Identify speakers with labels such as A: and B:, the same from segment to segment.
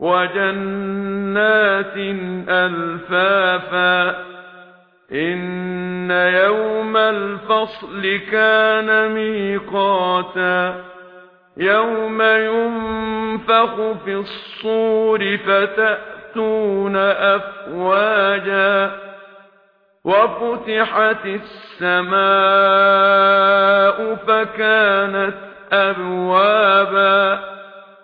A: وَجَنَّاتٍ أَلْفَافًا إِنَّ يَوْمَ الْفَصْلِ كَانَ مِيقَاتًا يَوْمَ يُنفَخُ فِي الصُّورِ فَتَأْتُونَ أَفْوَاجًا وَفُتِحَتِ السَّمَاءُ فَكَانَتْ أَبْوَابًا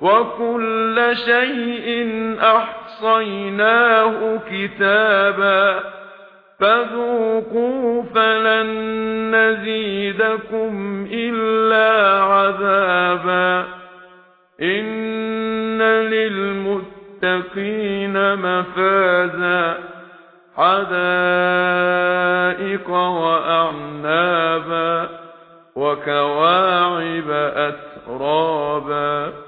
A: وَكُلَّ شَيْءٍ أَحْصَيْنَاهُ كِتَابًا فَذُوقُوا فَلَن نَّزِيدَكُمْ إِلَّا عَذَابًا إِنَّ لِلْمُتَّقِينَ مَفَازًا حَدَائِقَ وَأَعْنَابًا وَكَوَاعِبَ أَتْرَابًا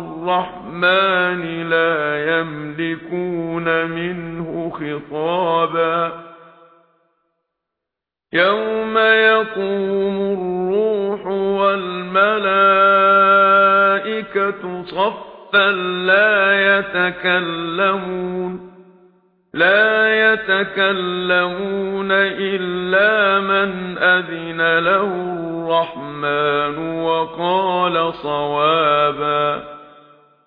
A: الرحمن لا يملكون منه خطابا. يوم يقوم الروح والملائكة صفا لا يتكلمون. لا يتكلمون إلا من أذن له الرحمن وقال صوابا.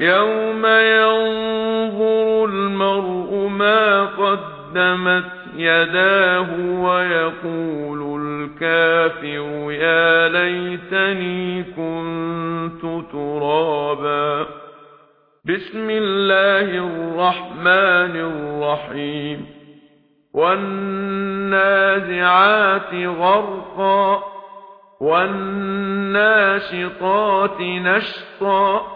A: يَوْمَ يَنظُرُ الْمَرْءُ مَا قَدَّمَتْ يَدَاهُ وَيَقُولُ الْكَافِرُ يَا لَيْتَنِي كُنتُ تُرَابًا بِسْمِ اللَّهِ الرَّحْمَنِ الرَّحِيمِ وَالنَّازِعَاتِ غَرْقًا وَالنَّاشِطَاتِ نَشْطًا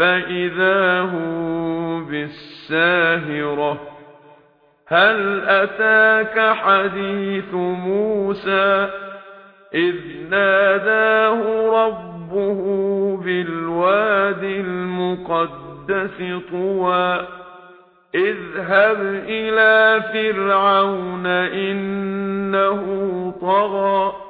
A: فإذا هو بالساهرة هل أتاك حديث موسى إذ ناداه ربه بالواد المقدس طوى اذهب إلى فرعون إنه طغى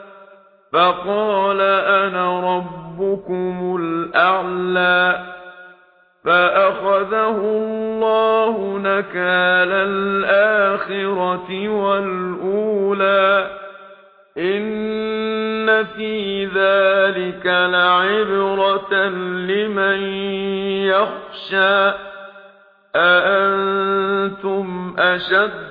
A: فقال أنا ربكم الأعلى فأخذه الله نكال الآخرة والأولى إن في ذلك لعبرة لمن يخشى أأنتم أشد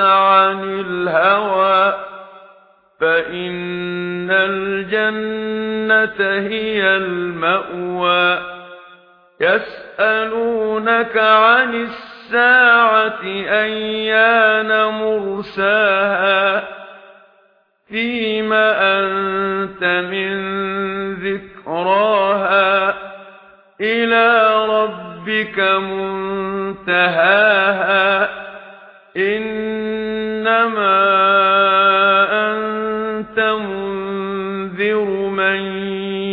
A: عَنِ الْهَوَى فَإِنَّ الْجَنَّةَ هِيَ الْمَأْوَى يَسْأَلُونَكَ عَنِ السَّاعَةِ أَيَّانَ مُرْسَاهَا فِيمَ أَنْتَ مِنْ ذِكْرَاهَا إِلَى رَبِّكَ مُنْتَهَاهَا تُنذِرُ مَن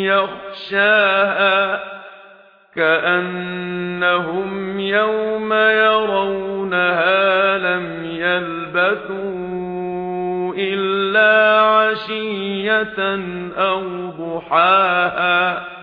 A: يَخْشَاهَا كَأَنَّهُمْ يَوْمَ يَرَوْنَهَا لَمْ يَلْبَثُوا إِلَّا عَشِيَّةً أَوْ ضُحَاهَا